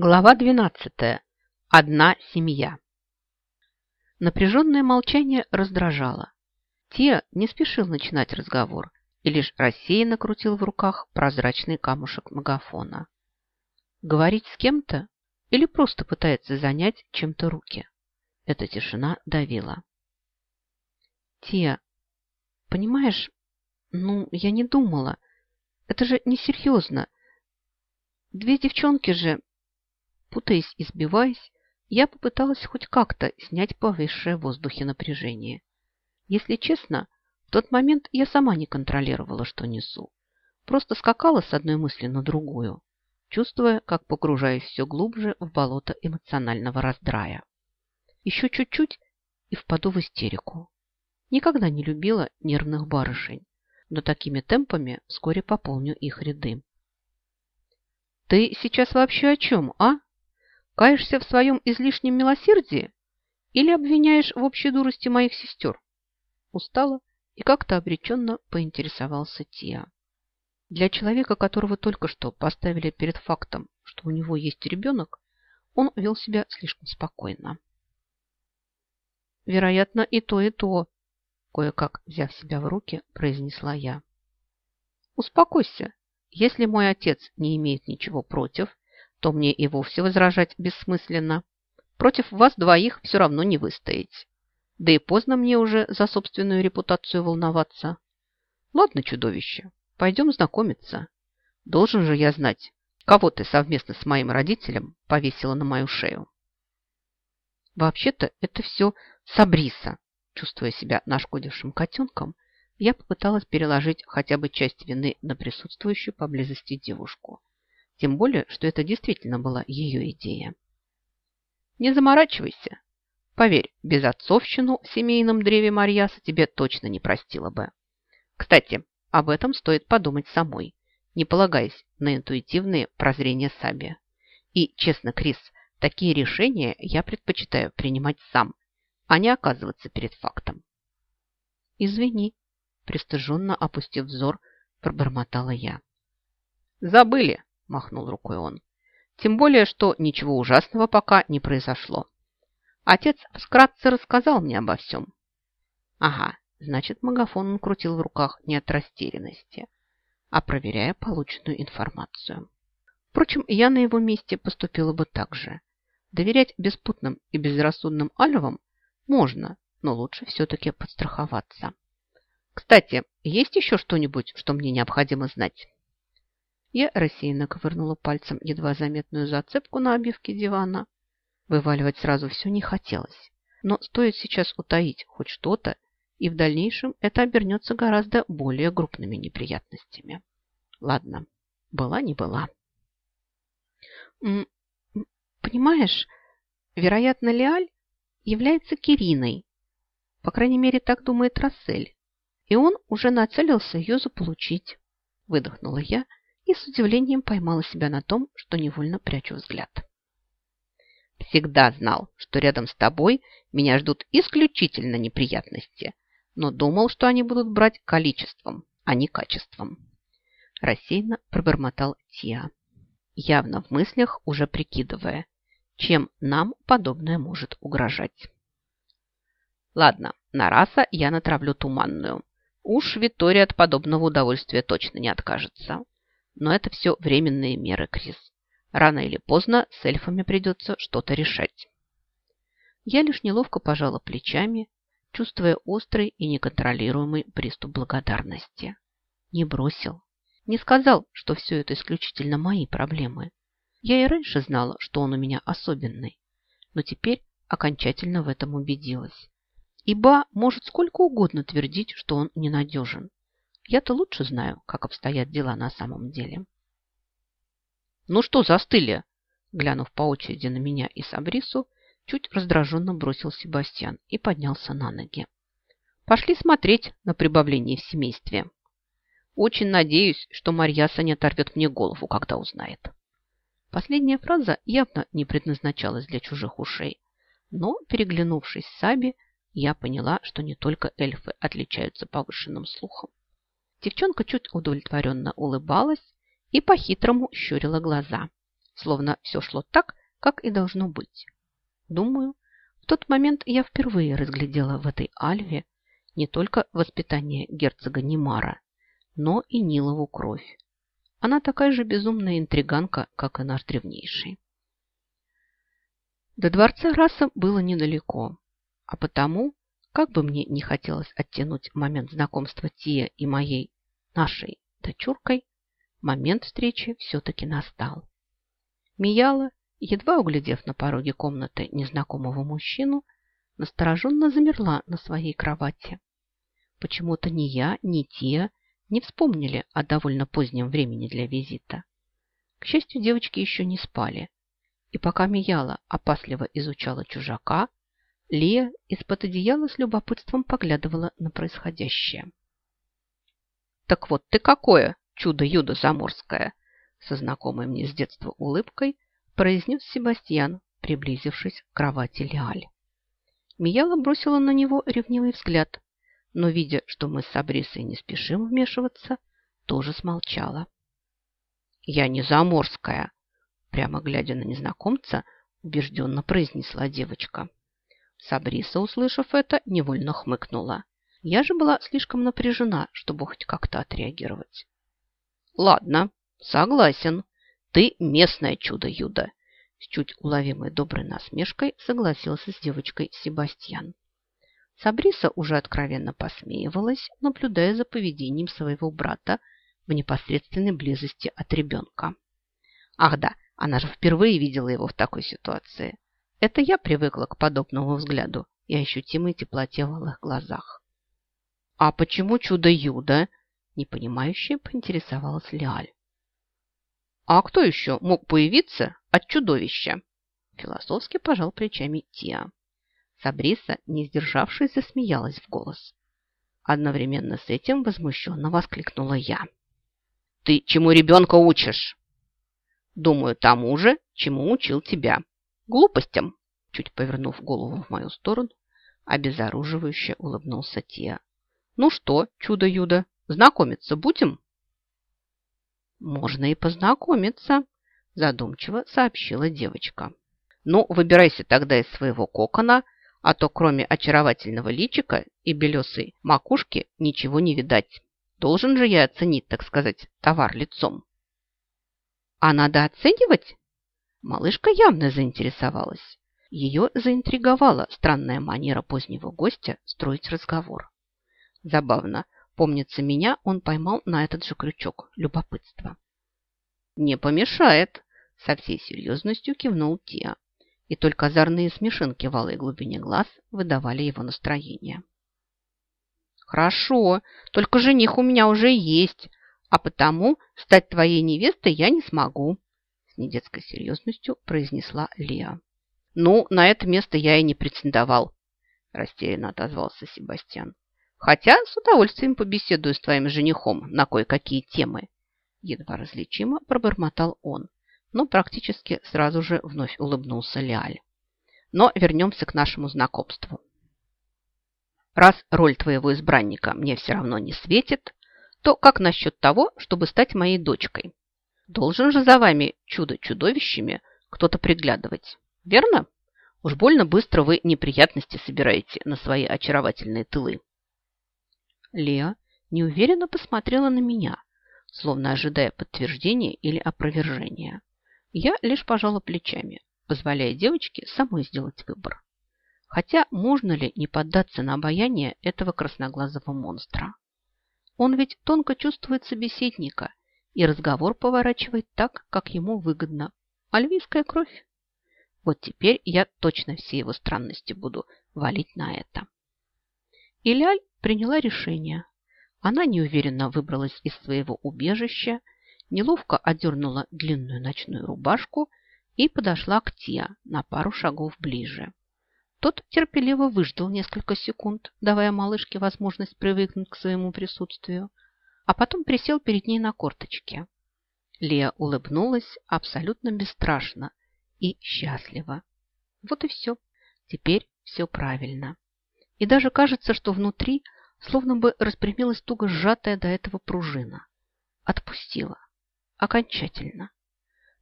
Глава 12. Одна семья. Напряженное молчание раздражало. Тия не спешил начинать разговор и лишь рассеянно крутил в руках прозрачный камушек магафона. Говорить с кем-то или просто пытается занять чем-то руки? Эта тишина давила. Тия, понимаешь, ну, я не думала. Это же несерьезно. Две девчонки же Путаясь и сбиваясь, я попыталась хоть как-то снять повисшее в воздухе напряжение. Если честно, в тот момент я сама не контролировала, что несу. Просто скакала с одной мысли на другую, чувствуя, как погружаюсь все глубже в болото эмоционального раздрая. Еще чуть-чуть и впаду в истерику. Никогда не любила нервных барышень, но такими темпами вскоре пополню их ряды. «Ты сейчас вообще о чем, а?» Каешься в своем излишнем милосердии или обвиняешь в общей дурости моих сестер? Устала и как-то обреченно поинтересовался Тиа. Для человека, которого только что поставили перед фактом, что у него есть ребенок, он вел себя слишком спокойно. Вероятно, и то, и то, кое-как взяв себя в руки, произнесла я. Успокойся. Если мой отец не имеет ничего против, то мне и вовсе возражать бессмысленно. Против вас двоих все равно не выстоять. Да и поздно мне уже за собственную репутацию волноваться. Ладно, чудовище, пойдем знакомиться. Должен же я знать, кого ты совместно с моим родителем повесила на мою шею. Вообще-то это все Сабриса. Чувствуя себя нашкодившим котенком, я попыталась переложить хотя бы часть вины на присутствующую поблизости девушку. Тем более, что это действительно была ее идея. Не заморачивайся. Поверь, без отцовщину в семейном древе Марьяса тебе точно не простила бы. Кстати, об этом стоит подумать самой, не полагаясь на интуитивные прозрения Саби. И, честно, Крис, такие решения я предпочитаю принимать сам, а не оказываться перед фактом. Извини, пристыженно опустив взор, пробормотала я. Забыли, – махнул рукой он. «Тем более, что ничего ужасного пока не произошло. Отец вкратце рассказал мне обо всем». «Ага, значит, магафон он крутил в руках не от растерянности, а проверяя полученную информацию. Впрочем, я на его месте поступила бы так же. Доверять беспутным и безрассудным альвам можно, но лучше все-таки подстраховаться. Кстати, есть еще что-нибудь, что мне необходимо знать?» Я рассеянно ковырнула пальцем едва заметную зацепку на обивке дивана. Вываливать сразу все не хотелось. Но стоит сейчас утаить хоть что-то, и в дальнейшем это обернется гораздо более крупными неприятностями. Ладно, была не была. Понимаешь, вероятно, Леаль является Кириной. По крайней мере, так думает Рассель. И он уже нацелился ее заполучить. Выдохнула я, и с удивлением поймала себя на том, что невольно прячу взгляд. Всегда знал, что рядом с тобой меня ждут исключительно неприятности, но думал, что они будут брать количеством, а не качеством. Рассеянно пробормотал Тиа, явно в мыслях уже прикидывая, чем нам подобное может угрожать. Ладно, на раса я натравлю туманную. Уж Виктория от подобного удовольствия точно не откажется. Но это все временные меры, Крис. Рано или поздно с эльфами придется что-то решать. Я лишь неловко пожала плечами, чувствуя острый и неконтролируемый приступ благодарности. Не бросил. Не сказал, что все это исключительно мои проблемы. Я и раньше знала, что он у меня особенный, но теперь окончательно в этом убедилась. Ибо может сколько угодно твердить, что он ненадежен. Я-то лучше знаю, как обстоят дела на самом деле. Ну что застыли? Глянув по очереди на меня и Сабрису, чуть раздраженно бросил Себастьян и поднялся на ноги. Пошли смотреть на прибавление в семействе. Очень надеюсь, что Марьяса не оторвет мне голову, когда узнает. Последняя фраза явно не предназначалась для чужих ушей, но, переглянувшись с Саби, я поняла, что не только эльфы отличаются повышенным слухом. Девчонка чуть удовлетворенно улыбалась и по-хитрому щурила глаза. словно все шло так, как и должно быть. Думаю, в тот момент я впервые разглядела в этой Альве не только воспитание герцога Немара, но и Нилову кровь. Она такая же безумная интриганка, как и наш древнейший. До дворца раса было недалеко, а потому, как бы мне не хотелось оттянуть момент знакомства Тия и моей, нашей дочуркой, момент встречи все-таки настал. Мияла, едва углядев на пороге комнаты незнакомого мужчину, настороженно замерла на своей кровати. Почему-то ни я, ни Тия не вспомнили о довольно позднем времени для визита. К счастью, девочки еще не спали, и пока Мияла опасливо изучала чужака, Лия из-под одеяла с любопытством поглядывала на происходящее. «Так вот ты какое, чудо-юдо заморское!» со знакомой мне с детства улыбкой произнес Себастьян, приблизившись к кровати Лиаль. Мияла бросила на него ревнивый взгляд, но, видя, что мы с Абрисой не спешим вмешиваться, тоже смолчала. «Я не заморская!» Прямо глядя на незнакомца, убежденно произнесла девочка. Сабриса, услышав это, невольно хмыкнула. Я же была слишком напряжена, чтобы хоть как-то отреагировать. «Ладно, согласен. Ты местное чудо-юдо!» С чуть уловимой доброй насмешкой согласился с девочкой Себастьян. Сабриса уже откровенно посмеивалась, наблюдая за поведением своего брата в непосредственной близости от ребенка. Ах да, она же впервые видела его в такой ситуации. Это я привыкла к подобному взгляду и ощутимой теплоте в их глазах. «А почему чудо-юдо?» – непонимающе поинтересовалась Лиаль. «А кто еще мог появиться от чудовища?» Философски пожал плечами Тиа. Сабриса, не сдержавшись, засмеялась в голос. Одновременно с этим возмущенно воскликнула я. «Ты чему ребенка учишь?» «Думаю, тому же, чему учил тебя. Глупостям!» Чуть повернув голову в мою сторону, обезоруживающе улыбнулся Тия. «Ну что, чудо-юдо, знакомиться будем?» «Можно и познакомиться», задумчиво сообщила девочка. «Ну, выбирайся тогда из своего кокона, а то кроме очаровательного личика и белесой макушки ничего не видать. Должен же я оценить, так сказать, товар лицом». «А надо оценивать?» Малышка явно заинтересовалась. Ее заинтриговала странная манера позднего гостя строить разговор. Забавно, помнится меня, он поймал на этот же крючок любопытства. «Не помешает», – со всей серьезностью кивнул Тиа. И только озорные смешинки в алой глубине глаз выдавали его настроение. «Хорошо, только жених у меня уже есть, а потому стать твоей невестой я не смогу», недетской серьезностью произнесла Леа. «Ну, на это место я и не претендовал», растерянно отозвался Себастьян. «Хотя с удовольствием побеседую с твоим женихом на кое-какие темы», едва различимо пробормотал он но практически сразу же вновь улыбнулся Лиаль. Но вернемся к нашему знакомству. Раз роль твоего избранника мне все равно не светит, то как насчет того, чтобы стать моей дочкой? Должен же за вами чудо-чудовищами кто-то приглядывать, верно? Уж больно быстро вы неприятности собираете на свои очаровательные тылы. Леа неуверенно посмотрела на меня, словно ожидая подтверждения или опровержения. Я лишь пожала плечами, позволяя девочке самой сделать выбор. Хотя можно ли не поддаться на обаяние этого красноглазого монстра? Он ведь тонко чувствует собеседника и разговор поворачивает так, как ему выгодно. Альвийская кровь. Вот теперь я точно все его странности буду валить на это. Иляль приняла решение. Она неуверенно выбралась из своего убежища неловко одернула длинную ночную рубашку и подошла к Тиа на пару шагов ближе. Тот терпеливо выждал несколько секунд, давая малышке возможность привыкнуть к своему присутствию, а потом присел перед ней на корточке. Лея улыбнулась абсолютно бесстрашно и счастливо. Вот и все. Теперь все правильно. И даже кажется, что внутри словно бы распрямилась туго сжатая до этого пружина. Отпустила окончательно.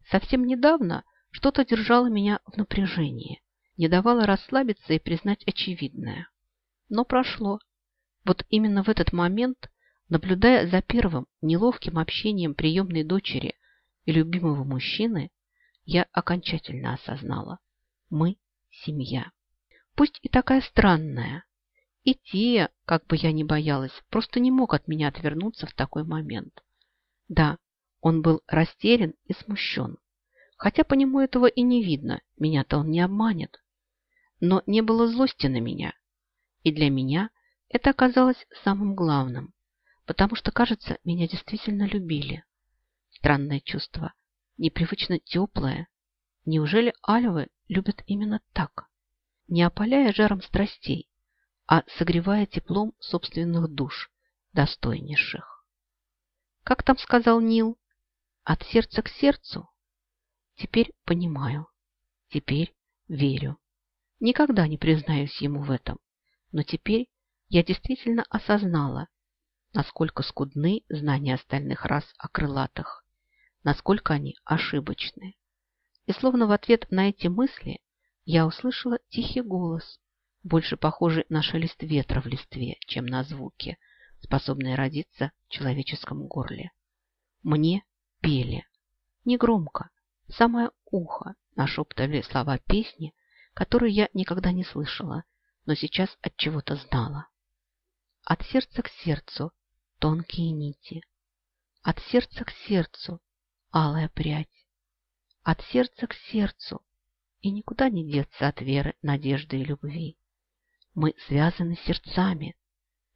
Совсем недавно что-то держало меня в напряжении, не давало расслабиться и признать очевидное. Но прошло. Вот именно в этот момент, наблюдая за первым неловким общением приемной дочери и любимого мужчины, я окончательно осознала. Мы – семья. Пусть и такая странная. И те, как бы я ни боялась, просто не мог от меня отвернуться в такой момент. Да, он был растерян и смущен. Хотя по нему этого и не видно, меня-то он не обманет. Но не было злости на меня. И для меня это оказалось самым главным, потому что, кажется, меня действительно любили. Странное чувство, непривычно теплое. Неужели альвы любят именно так? Не опаляя жаром страстей, а согревая теплом собственных душ, достойнейших. Как там сказал Нил? От сердца к сердцу? Теперь понимаю. Теперь верю. Никогда не признаюсь ему в этом. Но теперь я действительно осознала, насколько скудны знания остальных рас о крылатых, насколько они ошибочны. И словно в ответ на эти мысли я услышала тихий голос, больше похожий на шелест ветра в листве, чем на звуки, способные родиться в человеческом горле. Мне пели. Негромко, в самое ухо нашептывали слова песни, которую я никогда не слышала, но сейчас от чего-то знала. От сердца к сердцу тонкие нити. От сердца к сердцу алая прядь. От сердца к сердцу и никуда не деться от веры, надежды и любви. Мы связаны сердцами.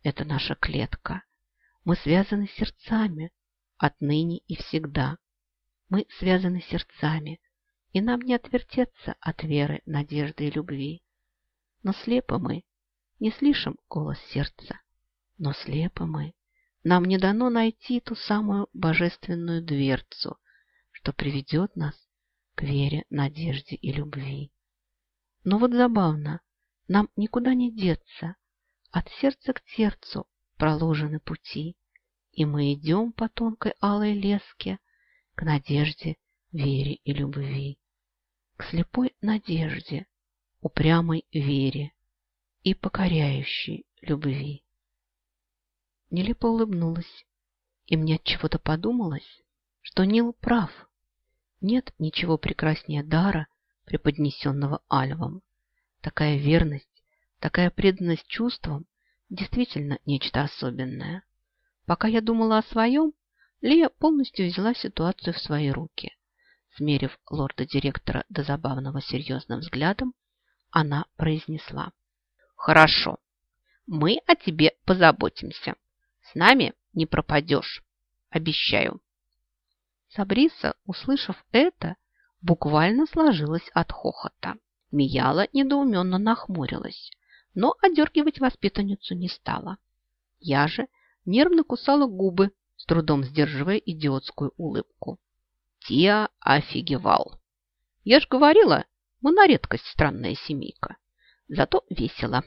Это наша клетка. Мы связаны сердцами отныне и всегда. Мы связаны сердцами, и нам не отвертеться от веры, надежды и любви. Но слепы мы, не слышим голос сердца. Но слепы мы, нам не дано найти ту самую божественную дверцу, что приведет нас к вере, надежде и любви. Но вот забавно, нам никуда не деться, от сердца к сердцу проложены пути, и мы идем по тонкой алой леске к надежде, вере и любви, к слепой надежде, упрямой вере и покоряющей любви. Нелепо улыбнулась, и мне от чего-то подумалось, что Нил прав. Нет ничего прекраснее дара, преподнесенного Альвом. Такая верность, такая преданность чувствам действительно нечто особенное. Пока я думала о своем, Лия полностью взяла ситуацию в свои руки. Смерив лорда-директора до забавного серьезным взглядом, она произнесла. «Хорошо, мы о тебе позаботимся. С нами не пропадешь, обещаю». Сабриса, услышав это, буквально сложилась от хохота. Мияла недоуменно нахмурилась, но одергивать воспитанницу не стала. Я же нервно кусала губы, с трудом сдерживая идиотскую улыбку. Тиа офигевал. Я ж говорила, мы на редкость странная семейка. Зато весело.